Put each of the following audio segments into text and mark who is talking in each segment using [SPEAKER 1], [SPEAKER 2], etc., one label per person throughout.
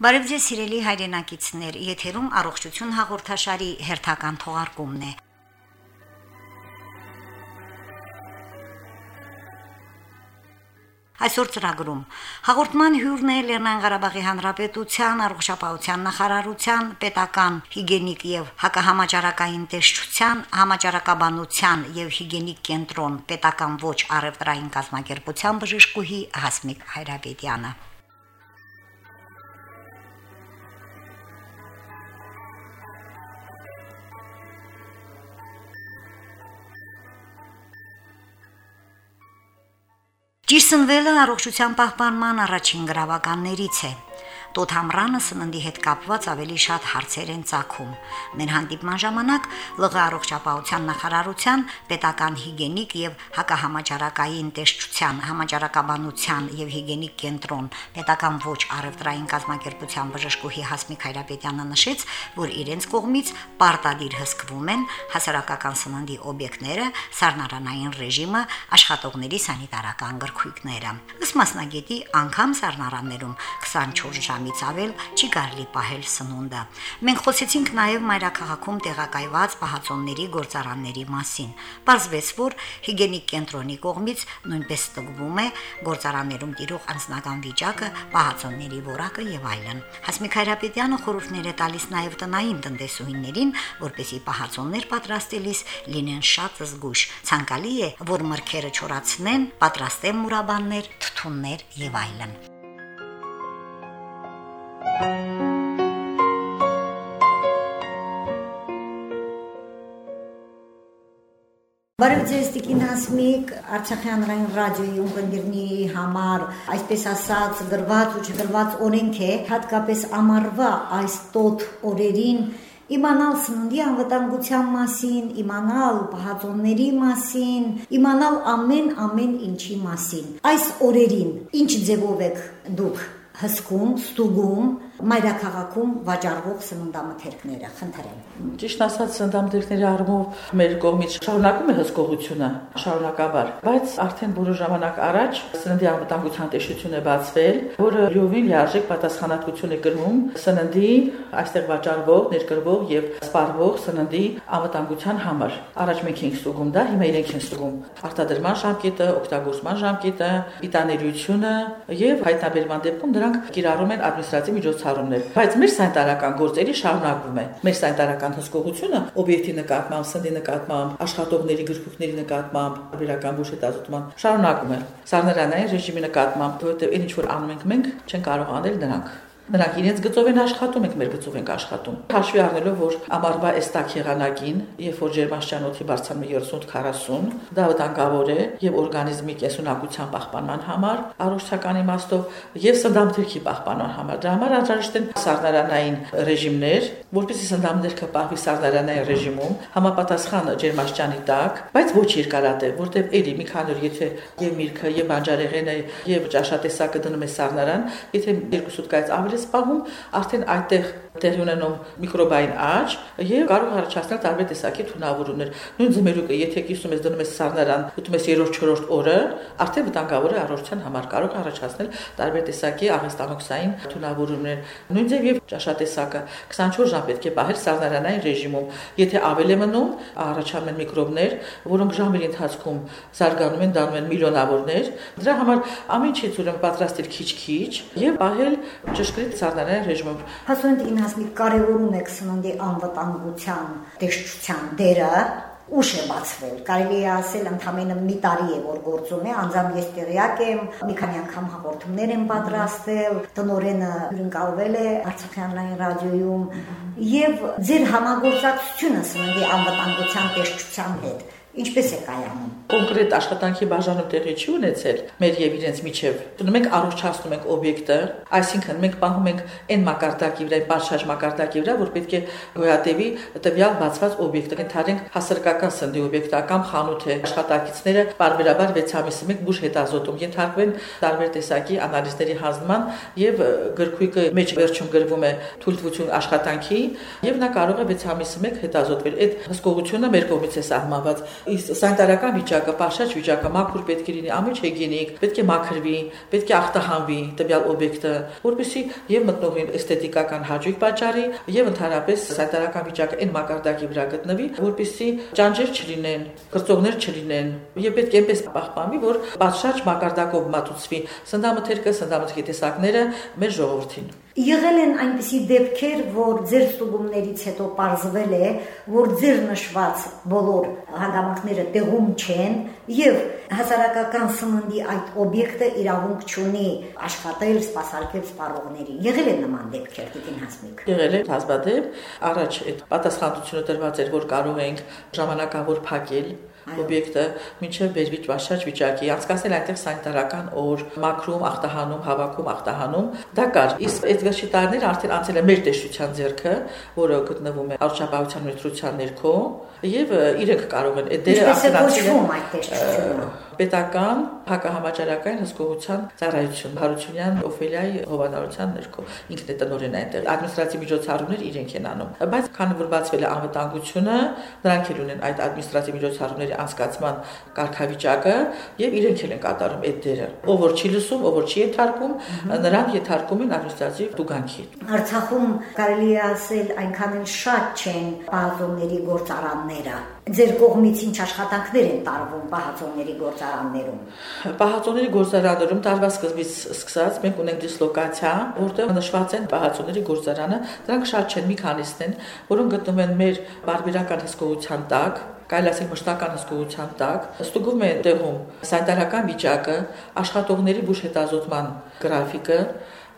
[SPEAKER 1] Բարև ձեզ սիրելի հայրենակիցներ, եթերում առողջություն հաղորդաշարի հերթական թողարկումն է։ Այսօր ծրագրում. հաղորդման հյուրն է Լեռնային Ղարաբաղի Հանրապետության առողջապահության նախարարության պետական հիգիենիկ եւ հակահամաճարակային տեսչության համաճարակաբանության եւ հիգիենիկ կենտրոն պետական ոչ առևտրային կազմակերպության բժշկուհի Հասմիկ Հայրապետյանը։ Ճիսնվելը առողջության պահպանման առաջին գրավականներից է։ Տոտ Համրանը սննդի հետ կապված ավելի շատ հարցեր են ցակում։ Մեր հանդիպման ժամանակ ԼՂ առողջապահության նախարարության պետական հիգիենիկ եւ հակահամաճարակային տեսչության համաճարակաբանության եւ հիգիենիկ կենտրոն պետական ոչ առևտրային կազմակերպության բժշկուհի Հասմիկ Հայրապետյանը նշեց, որ իրենց կողմից պարտադիր հսկվում են հասարակական սննդի օբյեկտները, սառնարանային ռեժիմը, աշխատողների սանիտարական գրքույկները։ Ըստ մասնագետի անգամ սառնարաններում 24 ժամ ժամից ավել չի կարելի պահել սնունդը։ Մենք խոսեցինք նաև մայրաքաղաքում տեղակայված պահածոնների գործարանների մասին։ Պարզվեց, որ հիգիենիկ կենտրոնի կողմից նույնպես ստգվում է գործարաններում տիրող անձնական վիճակը, պահածոնների որակը եւ այլն։ Հասմիկ Հայրապետյանը խորհուրդներ է տալիս նաև տնային տնտեսուհիներին, որպեսի պահածոններ պատրաստելիս լինեն շատ զգույշ։ Ցանկալի է, որ մրգերը չորացնեն, պատրաստեն մուրաբաններ, թթուններ եւ այլն։ Բարև ձեզ Տիկին Հասմիկ, Արցախի հանրային ռադիոյի ունկնդիրնի համար, այսպես ասած, գրված ու չգրված օրենք է, հատկապես ամառվա այս տոտ օրերին իմանալ սննդի անվտանգության մասին, իմանալ պահածոնների մասին, իմանալ ամեն ամեն ինչի մասին։ Այս օրերին ինչ ձևով եք դուք հսկում, ստուգում մայրաքաղաքում վաճառվող սննդամթերքները, խնդրեմ։
[SPEAKER 2] Ճիշտ ասած, սննդամթերքների առումով մեր կողմից շարունակում է հսկողությունը, շարունակաբար, բայց արդեն որոշ ժամանակ առաջ սննդի անվտանգության տեսչություն է բացվել, որը յովին լիարժեք պատասխանատվություն է կրում սննդի այստեղ վաճառվող, ներկրվող եւ սպառվող սննդի անվտանգության համար։ Առաջ մենք ենք ստուգում դա, հիմա իրենք են ստուգում արտադրման ժամկետը, օգտագործման ժամկետը, պիտաներությունը եւ հայտնաբերման դեպքում դրանք կիրառում են ադմինիստրատիվ միջոցառումներ բայց մեր սանիտարական գործերի շարունակվում է։ Մեր սանիտարական հսկողությունը օբյեկտի նկատմամբ, սննդի նկատմամբ, աշխատողների գրքույկների նկատմամբ, վերական բուժետազոտման շարունակվում է։ Սառնարանային ռեժիմի նկատմամբ, որովհետև ինչ որ անում ենք մենք, չեն կարող անել նրանք։ Նրանք իրենց գծով են աշխատում, ենք մեր գծով ենք աշխատում։ Հաշվի առնելով, որ ամառվա էստակ եղանակին, երբ որ ջերմաշրջանոցի բարձրանում է 38-40, դա վտանգավոր է եւ օրգանիզմի կենսունակության պահպանման համար, առողջական իմաստով եւ սննդամթերքի պահպանման համար։ Դրա համար անհրաժեշտ են սառնարանային ռեժիմներ, որպեսզի սննդամթերքը պահվի սառնարանային ռեժիմում, համապատասխան ջերմաշրջանի տակ, բայց ոչ երկարատև, որտեղ էլի մի քանի օր եթե եւ միրգը, եւ բանջարեղենը, եւ ճաշատեսակը դնում է սառնարան, եթե երկու սուտկայից ավելի սպահում, արդեն այդտեղ տեղի ունենում միկրոբային աճ եւ կարող առաջացնել տարբեր տեսակի թունավորումներ։ Նույն ձմերուկը, եթե կիսում ես դնում ես սառնարան, ուտում ես 3-4 օրը, արդեն վտանգավոր է առողջության համար կարող առաջացնել տարբեր տեսակի աղեստանոքսային թունավորումներ։ Նույն ձև եւ ճաշատեսակը 24 ժամ պետք է պահել սառնարանային ռեժիմում։ Եթե ավել է մնում, առաջանում են միկրոբներ, որոնք ժամերի ընթացքում զարգանում են, դառնում են միլիոնավորներ։ Դրա համար ամեն ինչից ուրեմն պատրաստել քիչ-քիչ եւ պահել ճշգրիտ սառնարանային ռեժիմում։
[SPEAKER 1] Հասունդ ինքնասմիկ կարևորում եք սննդի անվտանգության տեսչության դերը ուշ է բացվել։ Կարելի է ասել ընդամենը մի տարի է որ գործում է, անձամբ ես տեղյակ եմ, մի քանի անգամ հաղորդումներ եմ պատրաստել, տնորենը հյուրընկալվել է Արցախյանային ռադիոյում եւ ձեր համագործակցությունը սննդի անվտանգության տեսչության հետ ինչպես է կայանում
[SPEAKER 2] կոնկրետ աշխատանքի բաժանում տեղի չի ունեցել մեր եւ իրենց միջև։ Դնում ենք առողջացնում ենք օբյեկտը, այսինքն մենք պահում ենք այն մակարդակի վրա, բարձրաճ մակարդակի վրա, որ պետք է գոյատևի տվյալ բացված օբյեկտը։ Ենթադրենք հասարակական սննդի օբյեկտը կամ խանութ է։ Աշխատակիցները բարբերաբար 6 ամիսի մեկ բուժ հետազոտում ենթարկվեն տարբեր տեսակի անալիզների հանձնման եւ գրքույկը մեջ վերջում գրվում է թույլտվություն աշխատանքի եւ նա կարող է 6 ամիսի մեկ հետազոտվել։ Այդ հսկողությունը մեր կողմից է սահմանված Իսկ սանիտարական վիճակը, պաշաճ վիճակը մաքուր պետք է լինի, ամիջ հիգիենիկ, պետք է մաքրվի, պետք է ախտահանվի տվյալ օբյեկտը, որպեսզի եւ մտնողին էսթետիկական հաճույք պատճառի եւ ընդհանրապես սանիտարական վիճակը այն մակարդակի վրա գտնվի, որպեսզի ճանճեր չլինեն, կրծողներ չլինեն եւ պետք է այնպես պահպանվի, որ պատշաճ մակարդակով մատուցվի սննդամթերքը, սննդամթերքի տեսակները մեր ժողովրդին։
[SPEAKER 1] Եղել են այնպիսի դեպքեր, որ ձեր ստուգումներից հետո ողջվել է, որ ձեր նշված բոլոր հանգամանքները տեղում չեն եւ հասարակական սննդի այդ օբյեկտը իրավունք չունի աշխատել, սպասարկել սպառողներին։ Եղել են նման դեպքեր, Տիկին Հասմիկ։
[SPEAKER 2] Եղել է հազվադեպ, առաջ այդ պատասխանատվությունը տրված էր, որ կարող ենք ժամանակավոր փակել օբյեկտը մինչև վերվիճ վաշաճ վիճակի անցկացնել այնտեղ սանիտարական օր, մաքրում, ախտահանում, հավաքում, ախտահանում։ Դա կար։ Իսկ այդ վերջի տարիները արդեն անցել է մեր տեսչության ձեռքը, որը գտնվում է արժանապահության մետրության ներքո, եւ իրենք կարող են այդ
[SPEAKER 1] դերը տեսչությունը
[SPEAKER 2] պետական հակահամաճարակային հսկողության ծառայություն Հարությունյան Օֆելիայի հովանարության ներքո ինքն է տնօրեն այնտեղ ադմինիստրատիվ միջոցառումներ իրենք են անում բայց քանի որ բացվել է անվտանգությունը նրանք էլ ունեն այդ ադմինիստրատիվ միջոցառումների անցկացման կարգավիճակը եւ իրենք էլ են կատարում այդ դերը ով որ չի լսում ով որ չի ենթարկում նրան ենթարկում են ադմինիստրատիվ դուգանքի
[SPEAKER 1] Արցախում կարելի է ասել այնքան շատ չեն բազոների գործարանները Ձեր կողմից ինչ աշխատանքներ են տարվում պահածոների գործարաններում։
[SPEAKER 2] Պահածոների գործարաններում տարվա սկզբից սկսած մենք ունենք դիսլոկացիա, որտեղ նշված են պահածոների գործարանը, դրանք շատ չեն, մի քանիսն են, որոնք գտնվում են մեր բարբերական հսկողության տակ, կարելի ասել մշտական հսկողության տակ, ստուգում է տեղում սանիտարական վիճակը, աշխատողների բուժ հետազոտման գրաֆիկը,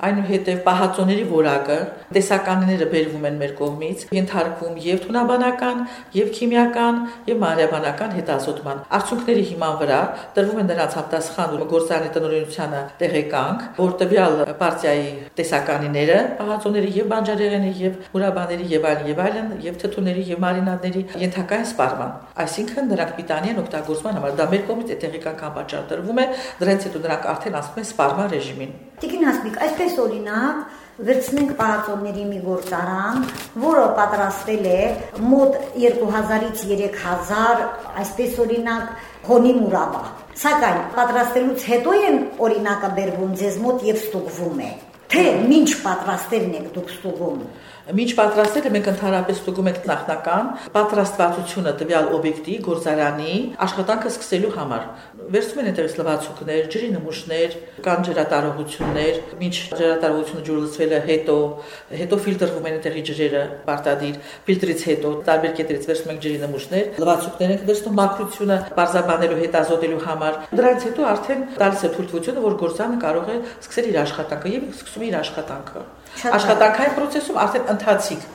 [SPEAKER 2] այնուհետև պահածոների որակը, տեսականները բերվում են մեր կողմից, ենթարկվում եւ թունաբանական, եւ քիմիական, եւ մանրէաբանական հետազոտման։ Արդյունքների հիման վրա տրվում են նրանց համտասխան գործարանի տնօրինությանը տեղեկանք, որ տվյալ պարտիայի տեսականիները, պահածոների եւ բանջարեղենի եւ մուրաբաների եւ այլն եւ այլն եւ թթուների եւ մարինադների ենթակային սպառման։ Այսինքն նրանք պիտանի են օգտագործման համար։ Դա մեր կողմից է տեղեկանք անպատճառ տրվում է, դրանից հետո նրանք արդեն ասում են սպառման ռեժիմին։
[SPEAKER 1] Տիկին Հասմիկ, այսպես օրինակ վերցնենք պարածոնների մի գործարան, որը պատրաստել է մոտ 2000-ից 3000, այսպես օրինակ հոնի մուրաբա։ Սակայն պատրաստելուց հետո են օրինակը բերվում ձեզ մոտ եւ ստուգվում է։ Թե ինչ պատրաստելն եք դուք ստուգում։
[SPEAKER 2] Մինչ պատրաստելը մենք ընդհանրապես ստուգում ենք նախնական պատրաստվածությունը տվյալ օբյեկտի, գործարանի աշխատանքը սկսելու համար։ Վերցում են այնտեղից լվացուկներ, ջրի նմուշներ, կան ջրատարողություններ, մինչ ջրատարողությունը ջուրը լցվելը հետո, հետո ֆիլտրվում են այնտեղի ջրերը պարտադիր, ֆիլտրից հետո տարբեր կետերից վերցնում ենք ջրի նմուշներ, լվացուկներ ենք վերցնում մակրությունը բարձաբանելու հետազոտելու համար։ Դրանից հետո արդեն տալիս է թույլտվությունը, որ գործանը կարող է սկսել իր աշխատանքը եւ սկսում է իր աշխատանքը։ Աշխատանքային process-ում արդեն ընթացիկ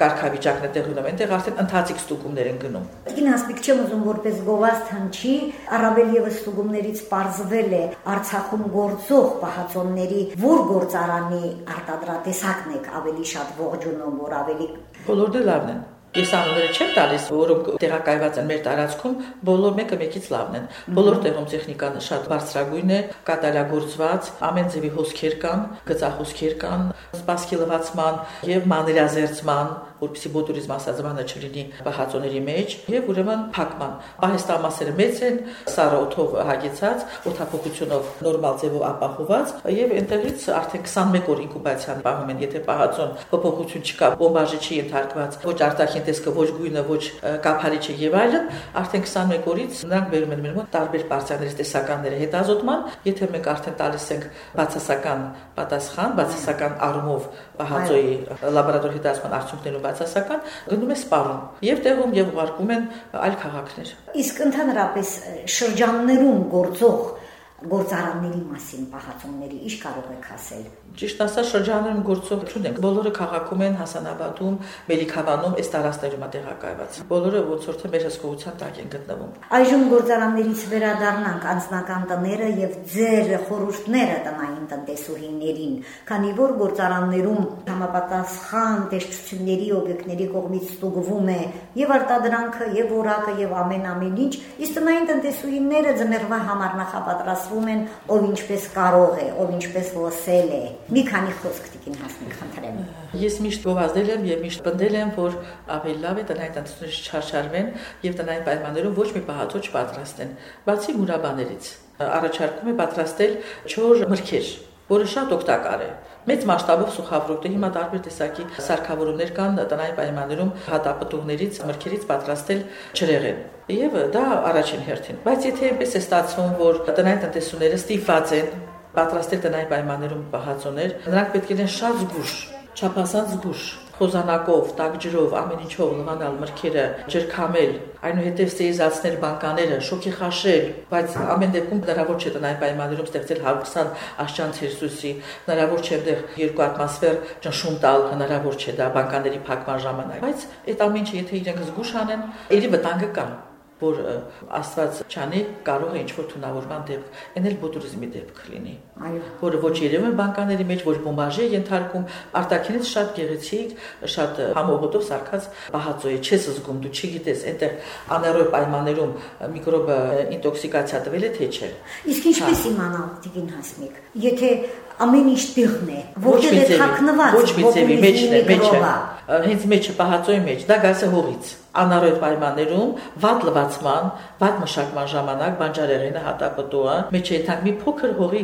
[SPEAKER 2] կարգավիճակն է տեղի ունենում, այնտեղ արդեն ընթացիկ ստուգումներ են գնում։
[SPEAKER 1] Տիկին ասպիկ չեմ ուզում որպես գովազդ հնչի, առավել եւս ստուգումներից parzվել է Արցախում գործող պահածոնների որ գործարանի արտադրատեսակն եք ավելի շատ ողջունում, որ ավելի
[SPEAKER 2] բոլոր դե լավն են։ Ես անունները չեմ տալիս, որոնք տեղակայված են մեր տարածքում, բոլոր մեկը մեկից լավն են։ Բոլոր տեղում տեխնիկան շատ բարձրագույն է, կատարագործված, ամեն ձևի հոսքեր կան, գծախոսքեր կան, սպասքի լվացման եւ մաներազերծման որպեսի բոտուրիզմ ասածմանը չլինի բահածոների մեջ եւ ուրեմն փակման։ Պահեստամասերը մեծ են, սառը օթով հագեցած, օթափողությունով նորմալ ձևով ապահոված եւ այնտեղից արդեն 21 օր ինկուբացիան պահում են, եթե պահածոն փոփոխություն չկա, բոմբաժի չի ենթարկված, ոչ արտաքին տեսքը, ոչ գույնը, ոչ կափարիչը եւ այլն, արդեն 21 օրից նրանք բերում են մեր մոտ տարբեր պարծաների տեսականները հետազոտման, եթե մենք արդեն տալիս ենք բացասական պատասխան, բացասական առումով պահածոյի լաբորատոր հետազոտման արդյունքներով բացասական գնում է սպառում եւ տեղում եւ ուղարկում են այլ քաղաքներ։
[SPEAKER 1] Իսկ ընդհանրապես շրջաններում գործող գործարանների մասին պահածոնների ինչ կարող եք ասել։
[SPEAKER 2] Ճիշտ ասած շրջանում գործող չունենք։ Բոլորը քաղաքում են, Հասանաբադում, Մելիքավանում, այս տարածքներում է տեղակայված։ Բոլորը ոնց որ թե մեր հսկողության տակ են գտնվում։
[SPEAKER 1] Այժմ գործարաններից վերադառնանք անձնական տները եւ ձեր խորհուրդները տնային տնտեսուհիներին, քանի որ գործարաններում համապատասխան տեսչությունների օբյեկտների կողմից ստուգվում է եւ արտադրանքը, եւ որակը, եւ ամեն ամեն ինչ, իսկ տնային տնտեսուհիները ձմեռվա համար նախապատրաստ պատրաստվում են, ով ինչպես կարող է, ով ինչպես լսել է։ Մի քանի խոսք տիկին հասնի խնդրեմ։
[SPEAKER 2] Ես միշտ գովազդել եմ եւ միշտ պնդել եմ, որ ավելի լավ է տնային տնտեսությունից չարչարվեն եւ տնային պայմաններում ոչ մի պահածո չպատրաստեն։ Բացի մուրաբաներից առաջարկում է պատրաստել չոր մրգեր, որը շատ օգտակար է։ Մեծ մասշտաբով սուխաֆրուկտը հիմա տարբեր տեսակի սարքավորումներ կան տնային պայմաններում հատապտուղներից, մրգերից պատրաստել ջրեղեն։ Եվ դա առաջին հերթին։ Բայց եթե այնպես է ստացվում, որ տնային տնտեսությունները ստիպված են պատրաստել տնային պայմաններում պահածոներ, նրանք պետք է լինեն շատ զգուշ, չափազանց զգուշ խոզանակով, տաք ջրով, ամեն ինչով լվանալ մրգերը, ջրքամել, այնուհետև սեիզացնել բանկաները, շոկի խաշել, բայց ամեն դեպքում հնարավոր չէ տնային պայմաններում ստեղծել հարուսան աշճան Ցելսիուսի, հնարավոր չէ դեռ երկու ատմոսֆեր ճնշում տալ, հնարավոր չէ դա բանկաների փակման ժամանակ, բայց այդ ամեն ինչը եթե իրենք զգուշ անեն, ելի վտանգը կա որ Աստված չանի կարող է ինչ-որ թունավորման դեպք, այն էլ բոտուրիզմի դեպք լինի։ Այո, որը ոչ երևում է բանկաների մեջ, ոչ բոմբաժի ենթարկում, արտաքինից շատ գեղեցիկ, շատ համողոտով սարքած բահածո է, չես զգում, դու չգիտես, այնտեղ աներոյ պայմաններում միկրոբը ինտոքսիկացիա տվել է թե չէ։
[SPEAKER 1] Իսկ ինչպես իմանալ, Տիգին Հասմիկ, եթե ամեն ինչ տեղն է, որտեղ է թաքնված
[SPEAKER 2] ոչ մի ձևի մեջն է, մեջը, հենց մեջը պահածոյի մեջ, դա գաս է հողից անառոյ պայմաններում վատ լվացման, վատ մշակման ժամանակ բանջարեղենը հատապտուա մեջ է թանկ մի փոքր հողի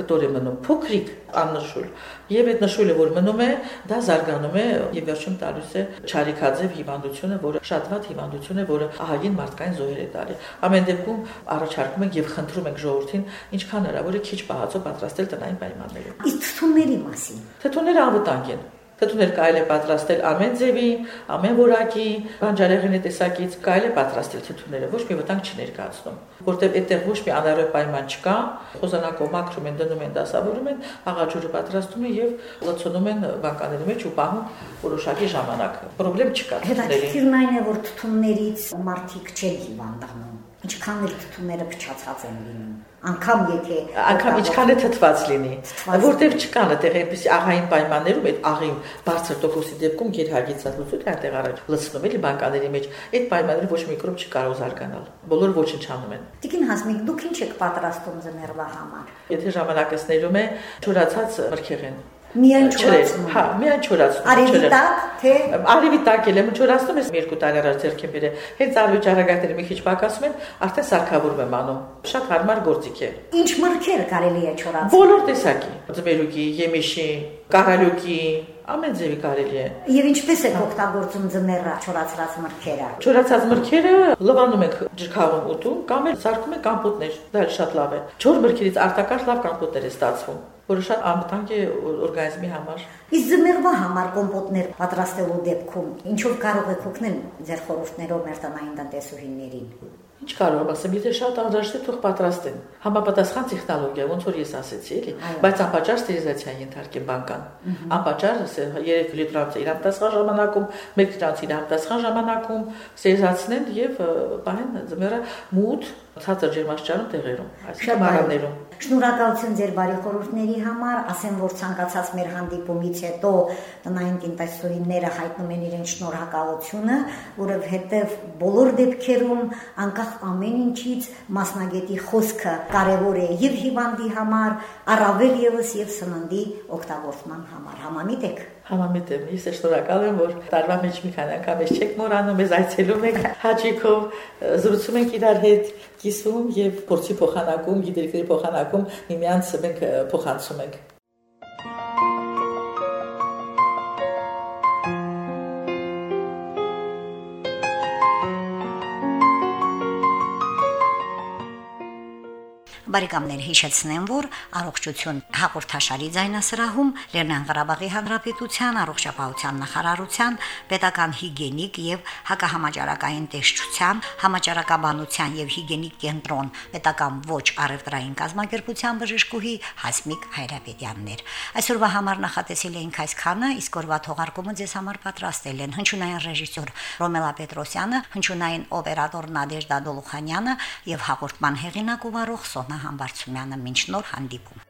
[SPEAKER 2] կտոր է մնում, փոքրիկ աննշուլ։ Եվ այդ նշուլը որ մնում է, դա զարգանում է եւ վերջում տալիս է ճարիքաձև հիվանդությունը, որը շատ վատ հիվանդություն է, որը ահագին մարդկային զոհեր է տալի։ Ամեն դեպքում առաջարկում ենք եւ խնդրում ենք ժողովրդին ինչքան հնարավոր է քիչ պահածո պատրաստել տնային պայմաններում։
[SPEAKER 1] Իսկ թթուների մասին։
[SPEAKER 2] Թթուները անվտանգ են Թթուներ կարելի է պատրաստել ամեն ձևի, ամեն որակի, բանջարեղենի տեսակից կարելի է պատրաստել թթուները, ոչ մի վտանգ չներկայացնում, որտեղ այդտեղ ոչ մի անարյո պայման չկա, խոզանակով մաքրում են, դնում են, դասավորում են, աղաջուրը պատրաստում են եւ լցոնում են բանկաների մեջ ու պահում որոշակի ժամանակ։ Պրոբլեմ չկա
[SPEAKER 1] Հետաքրքիրն այն է, որ թթուներից մարդիկ չեն հիվանդանում ինչքան էլ թթուները փչացած են լինում անկամ եթե
[SPEAKER 2] անկամ ինչքան է թթված լինի որտեղ չկան այդտեղ այնպես աղային պայմաններում այդ աղին բարձր տոկոսի դեպքում գերհագեցածություն այնտեղ առաջ լցնում էլի բանկաների մեջ այդ պայմանները ոչ միկրոբ չի կարող զարգանալ բոլորը ոչնչանում են
[SPEAKER 1] Տիկին Հասմիկ դուք ինչ եք պատրաստում ձմեռվա համար?
[SPEAKER 2] Եթե ժամանակս ներում է չորացած մրգեղեն
[SPEAKER 1] Միայն չորացնում։
[SPEAKER 2] Հա, միայն չորացնում։
[SPEAKER 1] Արևի տակ, թե
[SPEAKER 2] Արևի տակ էլ եմ չորացնում, ես երկու տարի առաջ ձեռքին բերել։ Հենց արևի ճարագայթները մի քիչ պակասում են, արդեն սարքավորում եմ անում։ Շատ հարմար գործիք է։
[SPEAKER 1] Ինչ մրգեր կարելի է չորացնել։
[SPEAKER 2] Բոլոր տեսակի։ Ձմերուկի, եմիշի, կարալյոկի, ամեն ձևի կարելի է։
[SPEAKER 1] Եվ ինչպես է օգտագործում ձմեռը չորացած մրգերը։
[SPEAKER 2] Չորացած մրգերը լվանում ենք ջրքաղում ուտում կամ էլ սարքում ենք կամպոտներ։ Դա շատ լավ է։ Չոր մրգերից արտակարգ լավ կամպոտներ է ստացվում որը շատ անվտանգ է օրգանիզմի համար։
[SPEAKER 1] Իսկ ձմեռվա համար կոմպոտներ պատրաստելու դեպքում ինչով կարող եք օգնել ձեր խորհուրդներով մեր տնային տնտեսուհիներին։
[SPEAKER 2] Ինչ կարող եմ ասեմ, եթե շատ անհրաժեշտ է, թող պատրաստեն։ Համապատասխան տեխնոլոգիա, ոնց որ ես ասեցի, էլի, բայց անպատճառ ստերիլիզացիա ենթարկեն բանկան։ Անպատճառ 3 լիտրանց իր համտեսխան ժամանակում, 1 լիտրանց իր համտեսխան ժամանակում ստերիլիզացնեն եւ բան ձմեռը մութ ցածր ջերմաշճարում տեղերում, այսինքն մարամներում։
[SPEAKER 1] Շնորհակալություն ձեր բարի խորհուրդների համար, ասեմ որ ցանկացած մեր հանդիպումից հետո տնային տնտեսուհիները հայտնում են իրենց շնորհակալությունը, որովհետև բոլոր դեպքերում անկախ ամեն ինչից մասնագետի խոսքը կարևոր է եւ հիվանդի համար, առավել եւս եւ սննդի օգտագործման համար։ Համամիտ եք
[SPEAKER 2] Համամիտ եմ, ես շնորհակալ եմ, որ տարվա մեջ մի քանի անգամ ես չեք մոռանում, ես այցելում եք հաջիկով, զրուցում ենք իրար հետ, կիսվում եւ փորձի փոխանակում, գիտելիքների փոխանակում միմյանց մենք փոխանցում ենք։
[SPEAKER 1] Բարեկամներ հիշեցնեմ, որ առողջություն հաղորդաշարի ձայնասրահում Լեռնային Ղարաբաղի Հանրապետության առողջապահության նախարարության պետական հիգիենիկ եւ հակահամաճարակային տեսչության, համաճարակաբանության եւ հիգիենիկ կենտրոն, պետական ոչ առևտրային կազմակերպության բժշկուհի Հասմիկ Հայրապետյաններ։ Այսօրվա համար նախատեսել էինք այսքանը, իսկ օրվա թողարկումը ձեզ համար պատրաստել են հնչյունային ռեժիսոր Ռոմելա Պետրոսյանը, հնչյունային օպերատոր Նադեժդա Դոլուխանյանը եւ հաղորդման հեղինակ ու վարող Սոնա Համբարձումյանը մինչ նոր հանդիպում